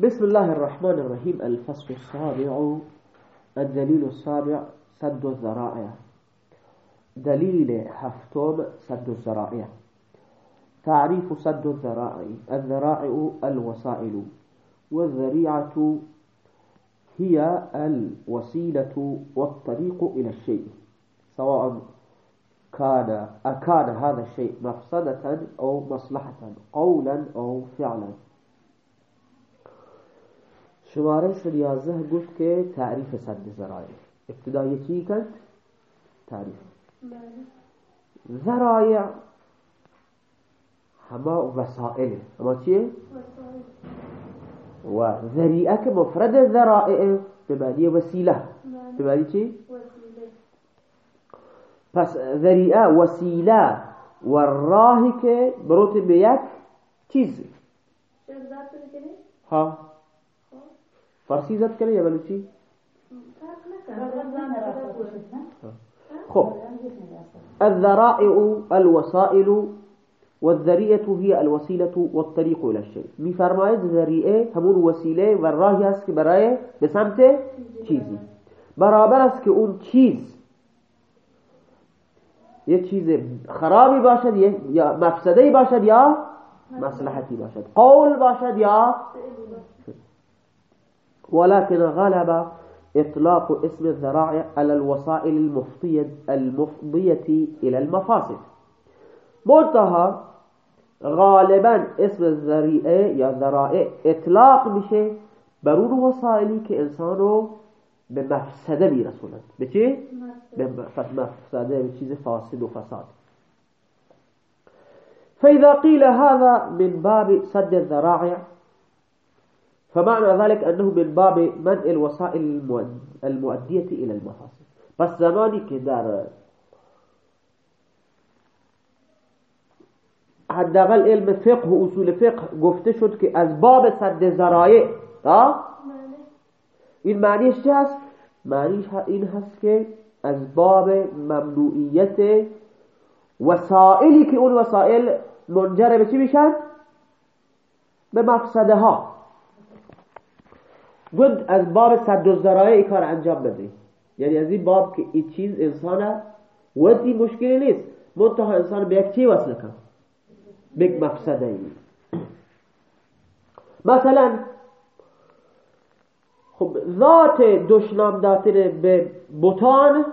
بسم الله الرحمن الرحيم. الفصل السابع الدليل السابع سد الذرائع. دليل هفتوم سد الذرائع. تعريف سد الذرائع الذرائع الوسائل. والذريعة هي الوسيلة والطريق إلى الشيء. سواء كان أكان هذا الشيء مفسدة أو مصلحة قولا أو فعلا. شماره شریازه گفت که تعریف صد ذرائع. ابتدای چی کند؟ تعریف. ذرائع هما وسائل. هما چیه؟ و ذریعه که مفرد ذرائع به معنی وسیله. به معنی چی؟ پس ذریعه وسیله و راهی که بروت به یک چیز. ها. فارسی زد کنه یا بلوچی؟ خب. الذرائع الوسائل والذريئة هي الوسيلة والطريق إلى الشيء میفرماید ذریعه همون وسیله و راهی است که برای به سمت چیزی. برابر است که اون چیز یه چیز خرابی باشد یا مفسده باشد یا مصلحتی باشد. قول باشد یا ولكن غلب إطلاق اسم الذراع على الوسائل المفضية, المفضية إلى المفاصل. منتها غالبا اسم الذريعة یا ذرائع اطلاق میشه بر اون وسائلی که انسانو به مفسده میرسونند به فاسد و فساد. فإذا قيل هذا من باب سد الذراع فمعنى ذلك أنه من باب منع الوسائل المؤدية إلى المفاسد بس زمانی که در حداقل علم فقه و اصول فقه گفته شد که از باب صد ذرایع این معنیش چه هست؟ معنیش این هست که از باب ممنوعیت وسائلی که اون وسائل منجر به چی میشن؟ به مفسده ها گفت از باب صد و ذرایع کار انجام بده. یعنی از این باب که این چیز انسان ودی مشکلی نیست. منتها انسان به یک چی وصل کن به یک مفسده ای. مثلا خب ذات دشنام داتن به بوتان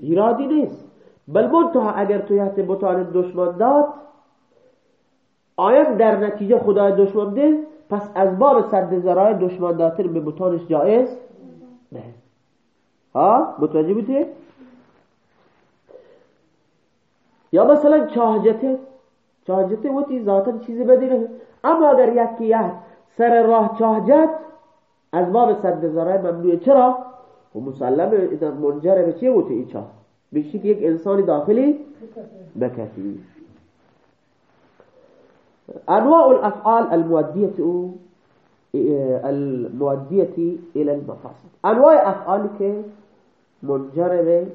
ایرادی نیست. بل منتها اگر توی حت بوتان دشمن داد آیا در نتیجه خدای دشمن ده پس از باب صد ذرای دشمن داتن به بوتانش جایز نه. ها؟ متوجه بودی؟ یا مثلا چاهجته چاهجته وتی ذاتا چیزی بدی اما اگر یکی سر راه چاهجت از باب صد ذرای ممنوعه. چرا؟ و مسلم منجر به چیه بوده ای چاه؟ بشی که یک انسانی داخلی بکتی أنواع الأفعال المؤدية آه، المؤدية إلى المفاسد. أنواع أفعال منجرمة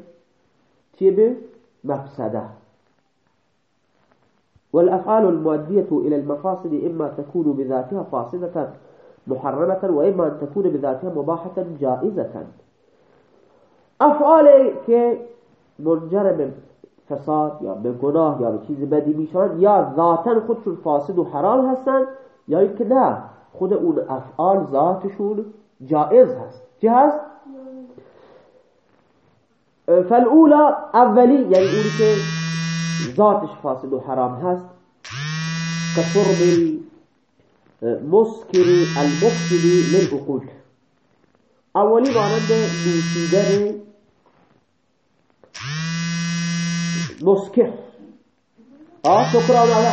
به مفسدة. والأفعال المؤدية إلى المفاسد إما تكون بذاتها فاسدة محرمة وإما أن تكون بذاتها مباحة جائزة. أفعال منجرمة فساد یا به گناه یا به چیز بدی میشن یا ذاتا خودشون فاسد و حرام هستن یا اینکه نه خود اون افعال ذاتشون جائز هست چه هست؟ فالاولا اولی یعنی اونی که ذاتش فاسد و حرام هست كشرب المسكر المفسد للعقول اولی مانند نوشیدن مسکر آه سکران آلا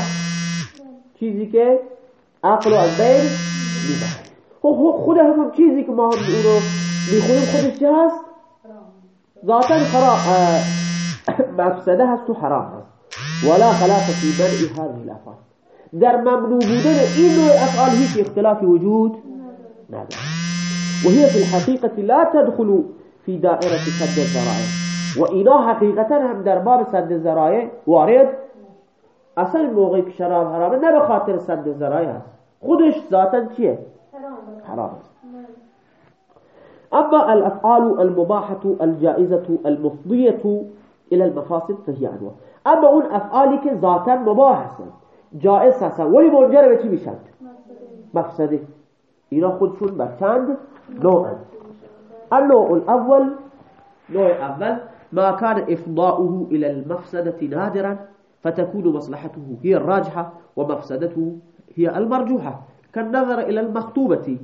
چیزی که عقل از بین میبرد خود همون چیزی که ما هم اون رو میخونیم خودش چه هست؟ ذاتا خراب مفسده هست و حرام هست. ولا خلاف في بدء هذه الافعال. در ممنوع بودن این نوع افعال هیچ اختلاف وجود نداره وهي في الحقيقة لا تدخل في دائرة سد الذرائع. وإنا حقيقة هم در باب سد الذرائع وارد أصلا موقعی که شراب حرامه نه به خاطر سد الذرائع هست. خودش ذاتا چیه؟ حرام. أما الأفعال المباحة الجائزة المفضية إلى المفاسد فهي أنواع أما اون افعالی که ذاتا مباح هستن جائز هستن ولی منجر به چی میشن؟ مفسده. اینا خودشون بر چند؟ نوع النوع الأول نوع اول ما كان إفضاؤه إلى المفسدة نادرا فتكون مصلحته هي الراجحة ومفسدته هي المرجوحة. كالنظر إلى المخطوبة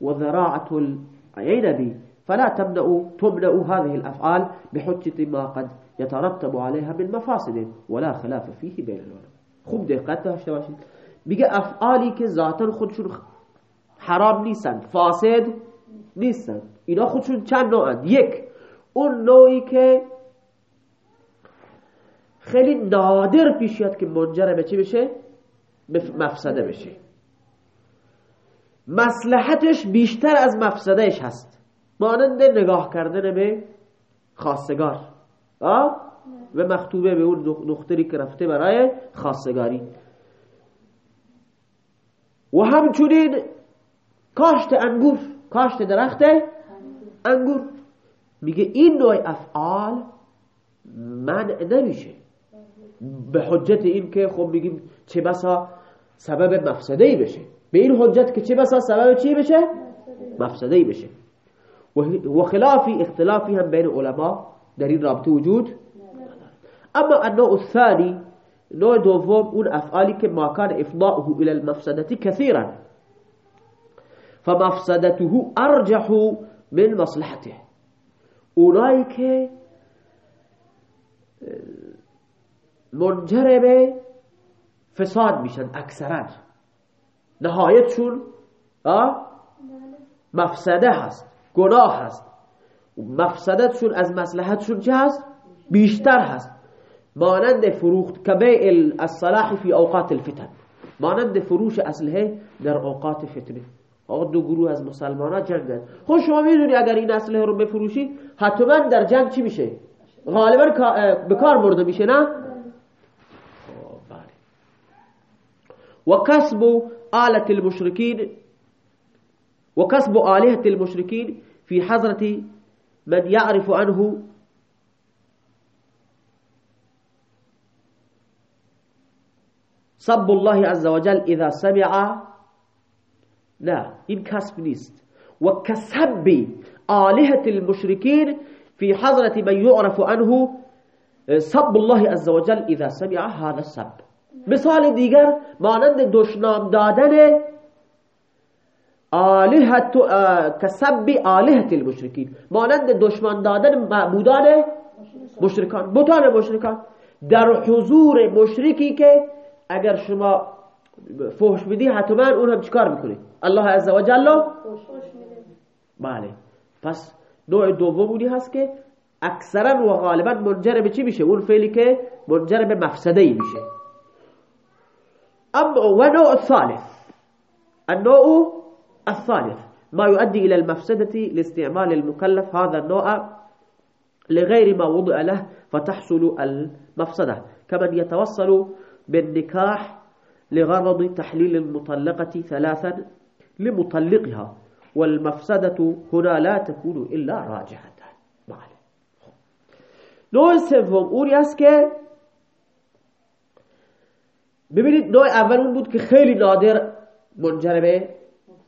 وذراعة العنب فلا تمنع تمنع هذه الأفعال بحجة ما قد يترتب عليها من مفاسد ولا خلاف فيه بين العلماء. خوب دقت داشته باشید میگه افعالی که حرام نیستند فاسد نیستند اینا خودشون چند نوعند یک اون نوعی که خیلی نادر پیش که منجر به چی بشه؟ مفسده بشه. مصلحتش بیشتر از مفسدهش هست. مانند نگاه کردن به خواستگار آه؟ و مخطوبه به اون دختری که رفته برای خواستگاری و همچنین کاشت انگور کاشت درخت انگور. میگه این نوع افعال من نمیشه. به حجت این که خب میگیم چه بسا سبب مفسده ای بشه. به این حجت که چه بسا سبب چی بشه؟ مفسده ای بشه. و خلافی اختلافی هم بین علما در این رابطه وجود اما النوع الثاني نوع دوم اون افعالی که ما کان افضاؤه الى المفسدة كثيرا فمفسدته ارجح من مصلحته. اونایی که منجر به فساد میشن اکثرا. نهایتشون مفسده هست گناه هست. مفسدتشون از مصلحتشون چه هست؟ بیشتر هست. مانند فروخت کبیع الصلاح فی اوقات الفتن. مانند فروش اسلحه در اوقات فتنه. آقا دو گروه از مسلمان ها جنگن. خب شما می‌دونی اگر این اسلحه رو بفروشی حتما در جنگ چی میشه؟ غالبا به کار برده میشه نه؟ و کسب آلت المشرکین و کسب آلهة المشرکین في حضرة من يعرف عنه صب الله عز وجل إذا سمع. لا إن كسب نيست. وكسب آلهة المشركين في حضرة من يعرف عنه صب الله عز وجل إذا سمع هذا السب. مثال دیگر مانند دشنام دادن آلهت کسب آلهت المشرکین. مانند دشمن دادن معبودان مشرکان بوتان مشرکان. در حضور مشرکی که اگر شما فحش بدی حتما اون هم چیکار می‌کنه؟ الله عز و جل؟ بله. پس نوع دومونی هست که اکثرا و غالبا منجر به چی میشه؟ اون فعلی که منجر به مفسده میشه. اما و نوع الثالث؟ النوع الثالث. ما يؤدي إلى المفسدة لاستعمال المكلف هذا النوع لغير ما وضع له فتحصل المفسدة. كمن يتوصل بالنكاح لغرض تحليل المطلقة ثلاثا لمطلقها والمفسدة هنا لا تكون إلا راجحة. بله نوع سوم که ببینید نوع اول اون بود که خیلی نادر منجر به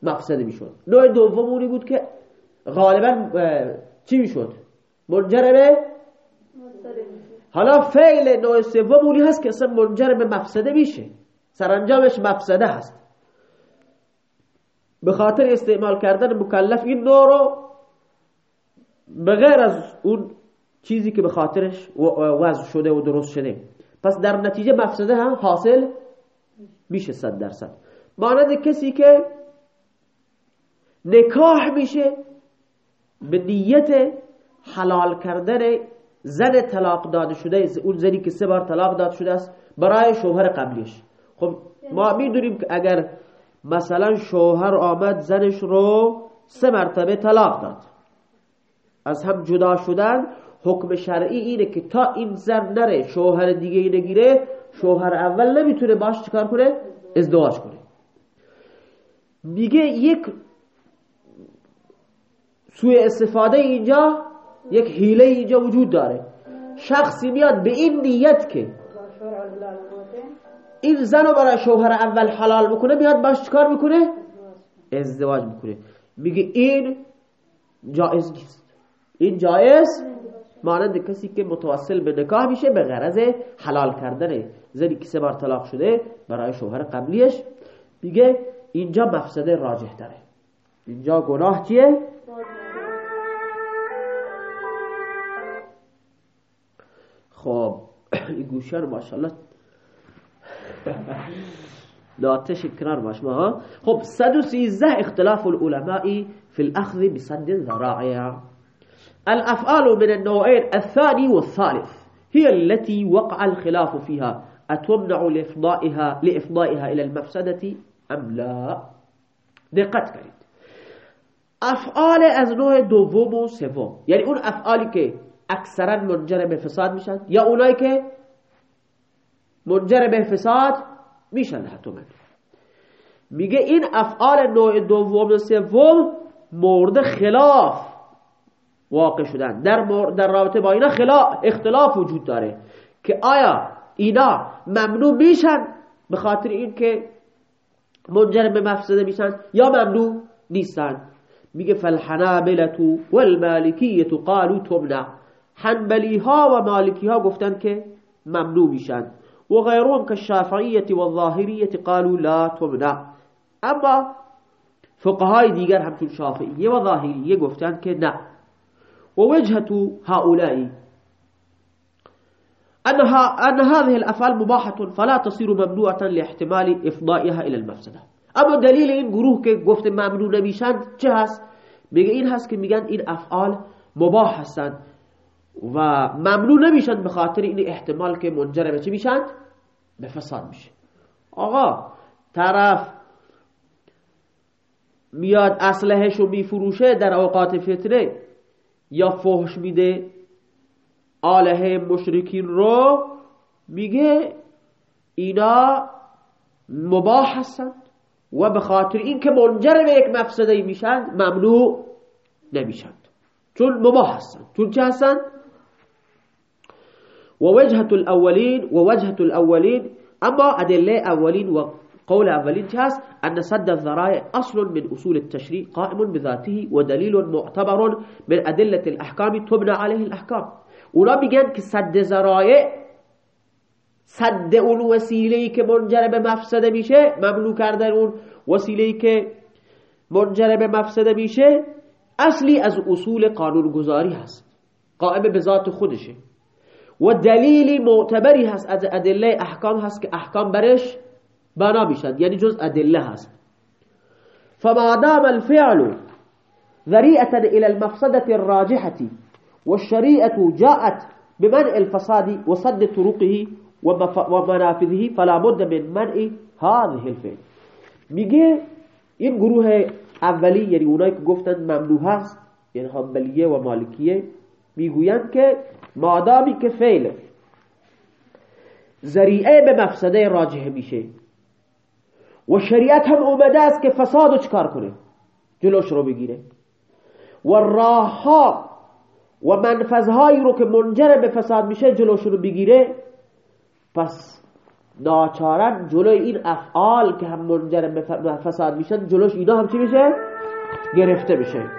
مفسده می‌شد. نوع دوم اونی بود که غالبا چی می‌شد؟ منجر به حالا فعل نوع سوم هست که اصلا منجر به مفسده میشه. سرانجامش مفسده هست. به خاطر استعمال کردن مکلف این نوع رو بغیر از اون چیزی که به خاطرش وضع شده و درست شده. پس در نتیجه مفسده هم حاصل میشه صد درصد. مانند کسی که نکاح میشه به نیت حلال کردن زن طلاق داده شده اون زنی که سه بار طلاق داده شده است برای شوهر قبلیش. خب ما می‌دونیم که اگر مثلا شوهر آمد زنش رو سه مرتبه طلاق داد. از هم جدا شدن حکم شرعی اینه که تا این زن نره شوهر دیگه نگیره شوهر اول نمی‌تونه باش چکار کنه؟ ازدواج کنه. میگه یک سوی استفاده اینجا یک حیله اینجا وجود داره. شخصی میاد به این نیت که این زن رو برای شوهر اول حلال بکنه میاد باش چکار می‌کنه؟ ازدواج می‌کنه. میگه این جایز نیست. این جایز مانند کسی که متوسل به نکاح میشه به غرض حلال کردن زنی که سه بار طلاق شده برای شوهر قبلیش. میگه اینجا مفسده راجح داره اینجا گناه چیه؟ خب این گوشه رو ماشاءالله ناتش کنار باش ما خب 113 اختلاف العلماء في الأخذ بسد الذرائع الأفعال من النوعين الثاني والثالث هي التي وقع الخلاف فيها أتمنع لإفضائها, لإفضائها إلى المفسدة أم لا؟ دقت کنید أفعال از نوع دوم و سوم یعنی اون أفعالی که اکثرا منجر به فساد میشن یا اونایی منجر به فساد میشن حتما. میگه این افعال نوع دوم و سوم مورد خلاف واقع شدن. در, در رابطه با اینا خلاف اختلاف وجود داره که آیا اینا ممنوع میشن به خاطر این که منجر به مفسده میشن یا ممنوع نیستن؟ میگه فالحنابلة والمالکیه قالوا تمنع. حنبلی ها و مالکی ها گفتن که ممنوع میشن. و غیرون که شافعیت و ظاهریت قالوا لا تمنع. اما فقهای دیگر همچون شافعیه و ظاهریه گفتن که نه. و وجهة هؤلاء أنها أن هذه الأفعال مباحة فلا تصير ممنوعة لاحتمال إفضائها إلى المفسدة. أما دلیل این گروه که گفت ممنوع نمیشند چه هست؟ میگه این هست که میگن این افعال مباح هستند و ممنوع نمیشند به خاطر این احتمال که منجر به چه میشند به فساد میشه. آقا طرف میاد اسلحهش رو میفروشه در اوقات فتنه یا فحش میده آله مشرکین رو میگه اینا مباح هستند و به خاطر این که منجر به یک مفسده میشند ممنوع نمیشند چون مباح هستند چون چه هستند ووجهة الأولين ووجهة الأولين أما أدلة أولين وقول أولين جاس أن سد الذرائع أصل من أصول التشريع قائم بذاته ودليل معتبر من أدلة الأحكام تبنى عليه الأحكام. اونا میگن که صد ذرائع صد اون وسیله‌ای که منجر به مفسده میشه ممنوع کردن اون وسیله‌ای که منجر به مفسده میشه اصلی از اصول قانونگذاری هست قائم به ذات خودشه. و دلیلی معتبری هست از ادله احکام هست که احکام برش بنا میشن یعنی جز أدلة هست فما دام الفعل ذريئة إلى المفسدة الراجحة والشريعة جاءت بمنع الفساد وصد طرقه ومنافذه فلا بد من منع هذه الفعل. میگه این گروه اولی یعنی اونایی که گفتن ممنوع هست یعنی حنبلیه و مالکیه میگویند که مادامی که فعل ذریعه به مفسده راجح میشه و شریعت هم اومده است که فساد چکار کنه؟ جلوش رو بگیره. و راه ها و منفذهایی رو که منجر به فساد میشه جلوش رو بگیره. پس ناچارن جلوی این افعال که هم منجر به فساد میشن جلوش اینا هم چی میشه؟ گرفته میشه.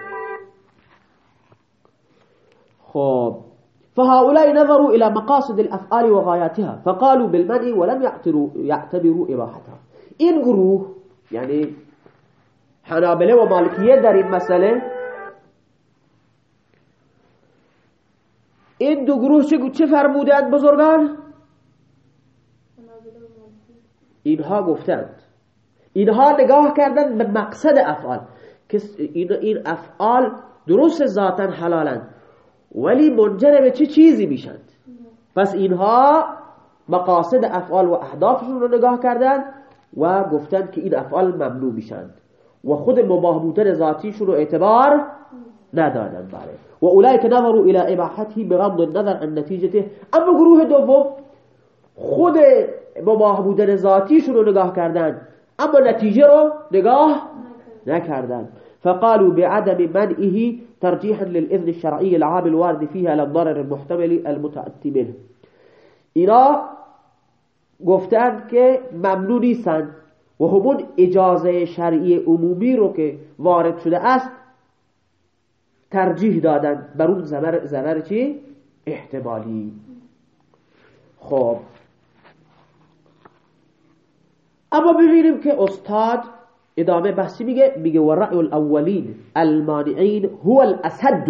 خب فهؤلاء نظروا إلى مقاصد الأفعال وغاياتها فقالوا بالمنع ولم يعتبروا, إباحتها این گروه یعنی حنابله و مالکیه در این مسئله این دو گروه چه, چه فرمودند بزرگان؟ اینها گفتند. اینها نگاه کردند به مقصد افعال که این افعال درست ذاتا حلالند ولی منجر به چه چیزی میشند؟ پس اینها مقاصد افعال و اهدافشون رو نگاه کردند. و گفتند که این افعال ممنوع میشند. و خود مباه بودن ذاتیشون رو اعتبار ندادند بله و اولئک نظروا الى اباحته بغض النظر عن نتیجته. اما گروه دوم خود مباه بودن ذاتیشون رو نگاه کردند اما نتیجه رو نگاه نكردن فقالوا بعدم منعه ترجيحا للإذن الشرعي العام الوارد فيها للضرر المحتمل المتأتي منه اینا گفتن که ممنوع نیستن و همون اجازه شرعی عمومی رو که وارد شده است ترجیح دادن. بر اون ضرر چی؟ احتمالی. خب. اما ببینیم که استاد ادامه بحثی میگه میگه و رأی الاولین المانعین هو الاسد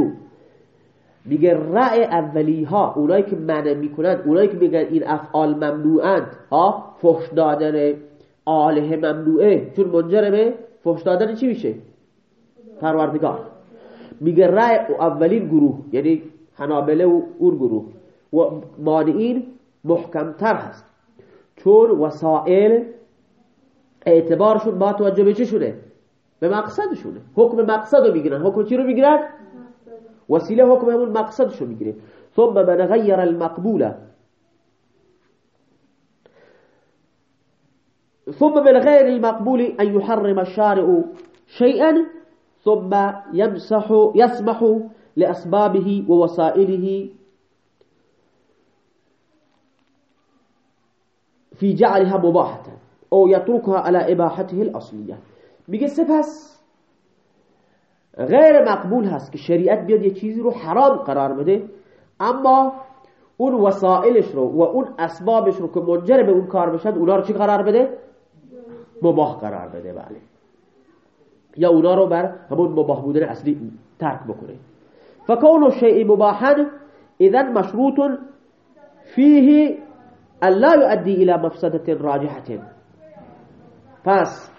میگه رأی اولی ها اونایی که منع می‌کنند اونایی که میگن این افعال ممنوعند ها؟ فحش دادن آله ممنوعه. چون منجر به فحش دادن چی میشه؟ پروردگار. میگه رأی اولین گروه یعنی حنابله و اون گروه و مانعین محکمتر هست. چون وسائل اعتبارشون با توجه به شونه به مقصدشونه. حکم مقصد رو می‌گیرن. حکم چی رو می‌گیرن؟ وسیله حکم همون مقصدشو میگیره ثم من غیر المقبوله ثم من غير المقبول أن يحرم الشارع شيئا ثم يمسح يسمح لأسبابه ووسائله في جعلها مباحة أو يتركها على إباحته الأصلية. میگه سپس غیر مقبول هست که شریعت بیاد یه چیزی رو حرام قرار بده اما اون وسائلش رو و اون اسبابش رو که منجر به اون کار بشد اونا رو چی قرار بده؟ مباح قرار بده بله. یا اونا رو بر همون مباح بودن اصلی ترک بکنه. فکون شیء مباحا اذا مشروط فيه ان لا يؤدي الى مفسده راجحه پس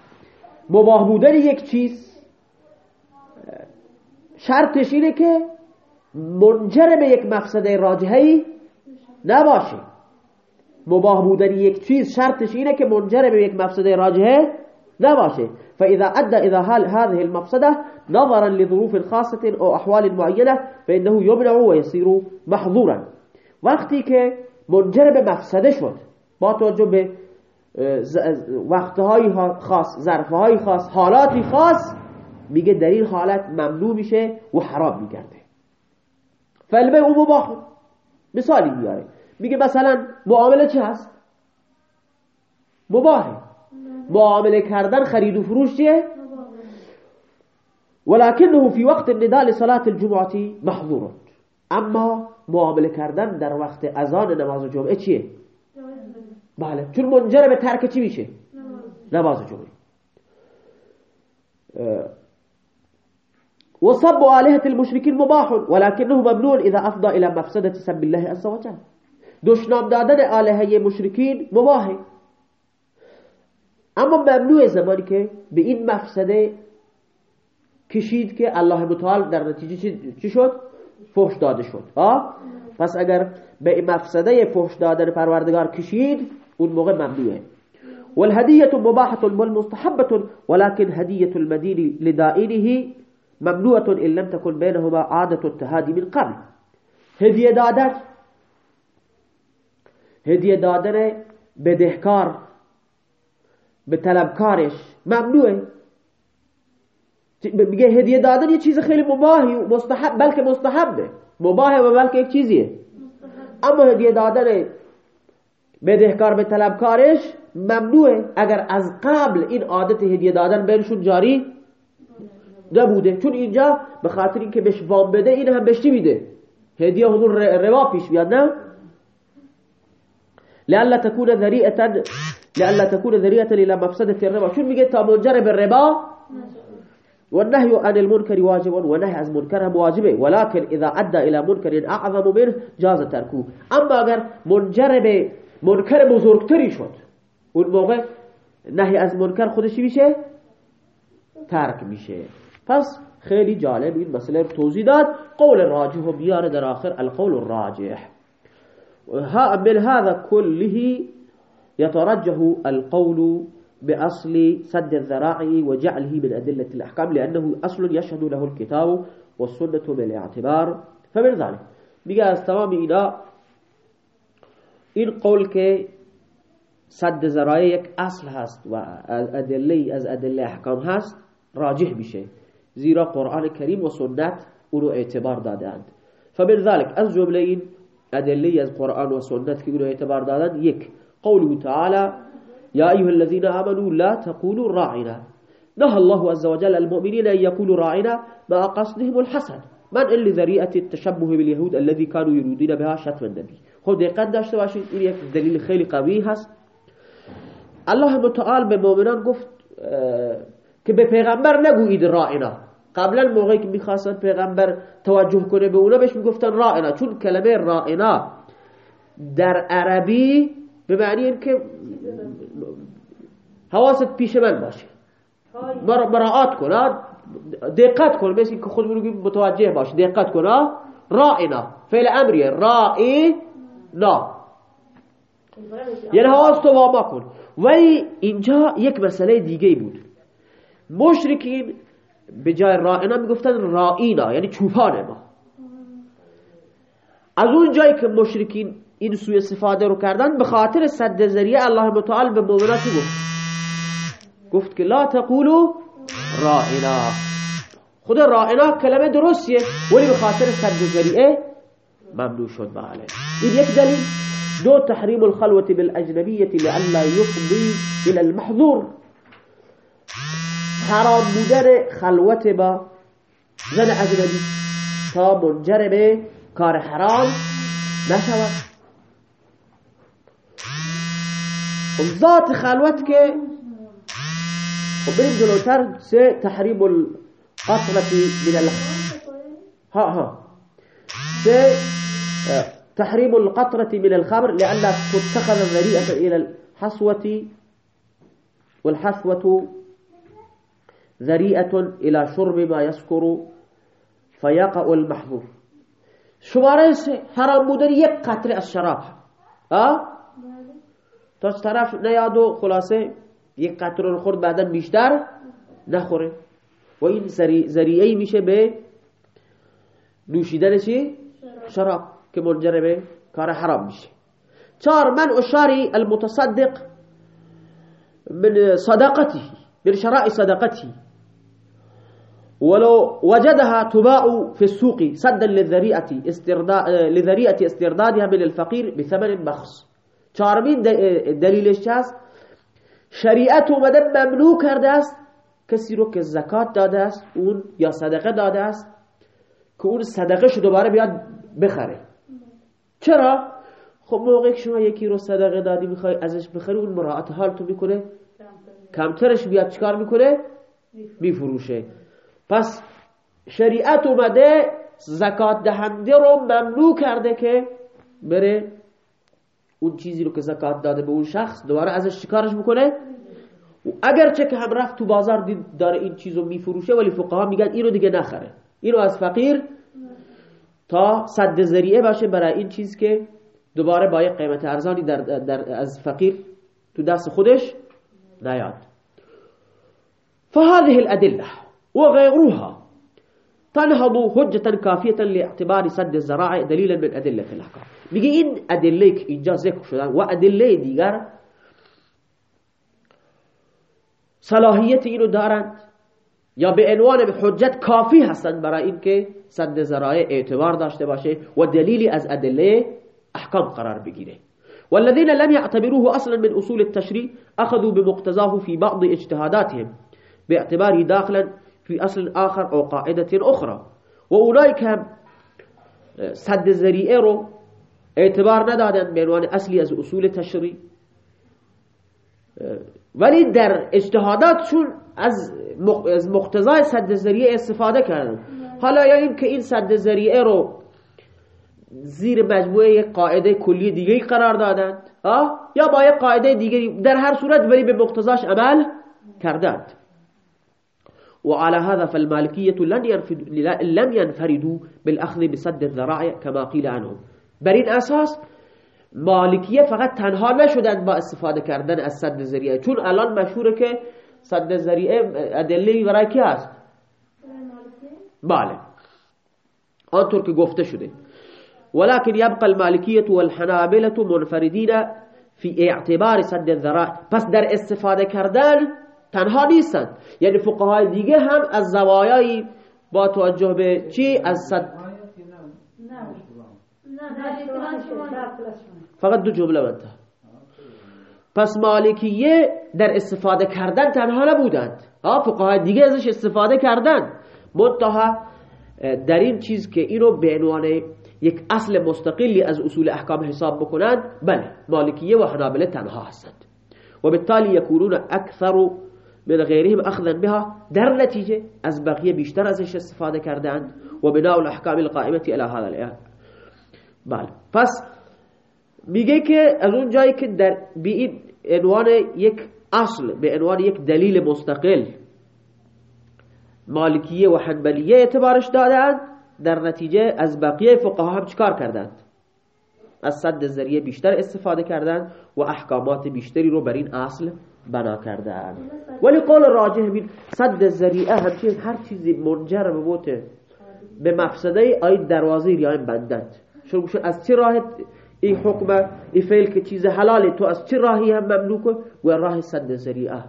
مباح بودن یک چیز شرطش اینه که منجر به یک مفسد راجحی نباشه. مباح بودن یک چیز شرطش اینه که منجر به یک مفسد راجحه نباشه. فإذا أدى إذا هذه المفسدة نظرا لظروف خاصة أو أحوال معينة فإنه يمنع ويصير محظورا. وقتی که منجر به مفسده شد با توجه به وقتهای خاص ظرفهای خاص حالاتی خاص میگه در این حالت ممنوع میشه و حرام میگرده. فلبه او مباح. مثالی میاره. میگه مثلا معامله چه هست؟ مباحه معامله کردن خرید و فروش چیه؟ ولكنه في وقت النداء لصلاة الجمعة محظور. اما معامله کردن در وقت اذان نماز جمعه چیه؟ بله. چون منجر به ترک چی میشه؟ نماز. جمعه. وصب آلهة المشركين مباح ولكنه ممنوع إذا أفضى إلى مفسدة سب الله عز وجل دشنام دادن آلهة مشرکین مباحه أما ممنوع زمانی که به این مفسده کشید که الله متعال در نتیجه چی شد؟ فحش داده شد آه؟ پس اگر به مفسده فحش دادن پروردگار کشید اون موقع ممنوعه والهدية مباحة والمستحبة ولكن هدية المدين لدائنه ممنوعة إن لم تكن بينهما عادة التهادي من قبل. هدیه دادن. هدیه دادن بدهکار به طلبکارش ممنوعه میگه هدیه دادن یه چیز خیلی مباهی و مستحب بلکه مستحبه. مباهه و بلکه یک چیزیه. اما هدیه دادن بدهکار به طلبکارش ممنوعه اگر از قبل این عادت هدیه دادن بینشون جاری نبوده. چون اینجا به خاطر اینکه بهش وام بده این هم بهش میده هدیه حضور روا پیش بیاد نه؟ لألا تكون ذريئة لألا تكون ذريئة إلى مفسدة الربا. چون میگه تا منجر به ربا والنهي عن المنكر واجب ونهي از منكر هم واجبه. ولكن اذا ادى الى منكر اعظم منه جاز تركه اما اگر منجر به منکر بزرگتری شد اون موقع نهی از منکر خودش میشه؟ ترک میشه. پس خیلی جالب این مسئله توضیح داد. قول راجح و بیاره در آخر القول الراجح. من هذا كله يترجه القول بأصل سد الذراعي وجعله من أدلة الأحكام لأنه أصل يشهد له الكتاب والسنة بالاعتبار. فمن ذلك میگه از تمام اینا این قول که صد ذرایع یک اصل هست و ادله از ادله احکام هست راجح میشه. زیرا قرآن کریم و سنت اونو اعتبار دادند فمن ذلك از جمله این ادله از قرآن و سنت که اونو اعتبار دادند یک قوله تعالى يا أيها الذين آمنوا لا تقولوا راعنا. نهى الله عز وجل المؤمنين أن يقولوا راعنا مع قصدهم الحسن من اللي ذريئة التشبه باليهود الذي كانوا يريدون بها شتم النبي خب دقت داشته باشید این یک دلیل خیلی قوی هست. الله متعال به مؤمنان گفت که به پیغمبر نگویید رائنا. قبلا موقعی که می‌خواستن پیغمبر توجه کنه به اونا بهش می‌گفتن رائنا. چون کلمه رائنا در عربی به معنی این که حواست پیش من باشه. مراعات کن دقت کن مثل که خود متوجه باش دقت کن رائنا. فعل امریه رائنا. یعنی حواست تو واما کن. ولی اینجا یک مسئله دیگه بود. مشرکین به جای رائنا می‌گفتن رائینا یعنی چوپان ما. از اون جایی که مشرکین این سوی استفاده رو کردن به خاطر صد ذریعه الله متعال به مؤمنات گفت؟ گفت که لا تقولو رائنا. خود رائنا کلمه درستیه ولی به خاطر صد ذریعه ممنوع شد. بله. این یک دلیل. دو تحریم الخلوة بالاجنبیه لعلا يفضي الى المحظور. حرام بودن خلوت با زن اجنبی تا منجر به کار حرام نشود. خب ذات خلوت که خب بریم جلوتر. سه تحریم القطرة من الخمر ها ها. سه تحريم القطرة من الخمر لأنها تتخذ ذريئة إلى الحصوة والحصوة ذريئة إلى شرب ما يسكر فيقع المحظور. شمارة حرام بودن یک قطره از شراب ها تا طرف نیاد و خلاصة یک قطره رو خورد بعدا بیشتر نخوره. و این ذریعه میشه به نوشیدن چی؟ شراب. که منجر به کار حرام میشه. چهار من اشاری المتصدق من صداقته من شراء صداقته ولو وجدها تباع في السوق سدا للذريئة استرداد لذريئة استردادها من الفقير بثمن بخس. چهارمین دلیلش هست شریعت اومده ممنوع کرده است. کسی رو که زکات داده است اون یا صدقه داده است که اون صدقه شو دوباره بیاد بخره. چرا؟ خب موقعی که شما یکی رو صدقه دادی می‌خوای ازش بخری اون مراعات حال تو می‌کنه. کمترش. بیاد چکار می‌کنه؟ میفروشه. پس شریعت اومده زکات دهنده رو ممنوع کرده که بره اون چیزی رو که زکات داده به اون شخص دوباره ازش چیکارش بکنه؟ و اگرچه که هم رفت تو بازار دید داره این چیزو میفروشه ولی فقها میگن اینو دیگه نخره. اینو از فقیر تا صد ذریعه باشه برای این چیز که دوباره با یک قیمت ارزانی در, در از فقیر تو دست خودش نیاد. فهذه الأدلة. وغيرها. تنهض حجة كافية لاعتبار سد الزراع دليلا من أدلة الأحكام. میگه این ادله که اینجا ذکر شدن و ادله دیگر صلاحیت اینو دارند یا به عنوان حجت صد ذرایع اعتبار داشته باشه و دلیلی از أدلة احکام قرار بگیره. والذين لم يعتبروه أصلا من أصول التشريع أخذوا بمقتضاه في بعض اجتهاداتهم باعتباره داخلا في اصل آخر او قاعدة اخرى و اولئك هم صد ذریعه رو اعتبار ندادن به عنوان اصلی از اصول تشریع ولی در اجتهاداتشون از از مقتضای صد ذریعه استفاده کردن. حالا یا این که این صد ذریعه رو زیر مجموعه یک قاعده کلی دیگه قرار دادند یا با یک قاعده دیگه در هر صورت ولی به مقتضاش عمل کردند. وعلى هذا فالمالكية لم ينفردوا بالأخذ بسد الذرائع كما قيل عنهم. بر این أساس مالکیه فقط تنها نشدن با استفادة کردن از صد چون الان مشهوره که صد ذریعه ادله برای کی هست بله. آنطور که گفته شده. ولكن يبقى المالكية والحنابلة منفردين في اعتبار صد الذرائع. پس در استفاده کردن تنها نیستند. یعنی فقهای دیگه هم از زوایایی با توجه به چی؟ از صد فقط دو جمله منتها پس مالکیه در استفاده کردن تنها نبودند. فقهای دیگه ازش استفاده کردن منتها در این چیز که اینو به عنوان یک اصل مستقلی از اصول احکام حساب بکنند بله مالکیه و حنابله تنها هستند. و بالتالي یکونون اکثر من اخذا بها در نتیجه از بقیه بیشتر ازش استفاده کردند و بناء الاحکام القائمه الى هذا الایات بله. پس میگه که از اون جایی که در به این عنوان یک اصل به عنوان یک دلیل مستقل مالکیه و حنبلیه اعتبارش دادند در نتیجه از بقیه فقها هم چکار کردند؟ از صد ذریعه بیشتر استفاده کردند و احکامات بیشتری رو بر این اصل بنا کردند ولی قول راجح بین صد ذریعه همچین هر چیزی منجر به به مفسده آی دروازه ریان بندند شروع از چه راه این حکم این فعل که چیز حلاله تو از چه راهی هم ممنوع و راه صد ذریعه.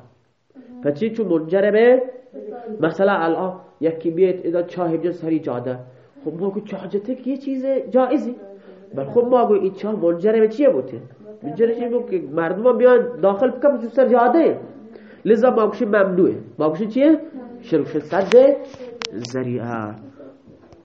پس چون منجر به مثلا الان یکی بیت اذا چاه اینجا سری جاده. خب ما که چاهجته که یه چیز جایزی. بل خب ما گوی این چاه منجر به چیه بوده منجر چیه بود که مردم بیان داخل بکن تو سر جاده. لذا ما گوشی ممنوعه. ما گوشی چیه شروع صد ذریعه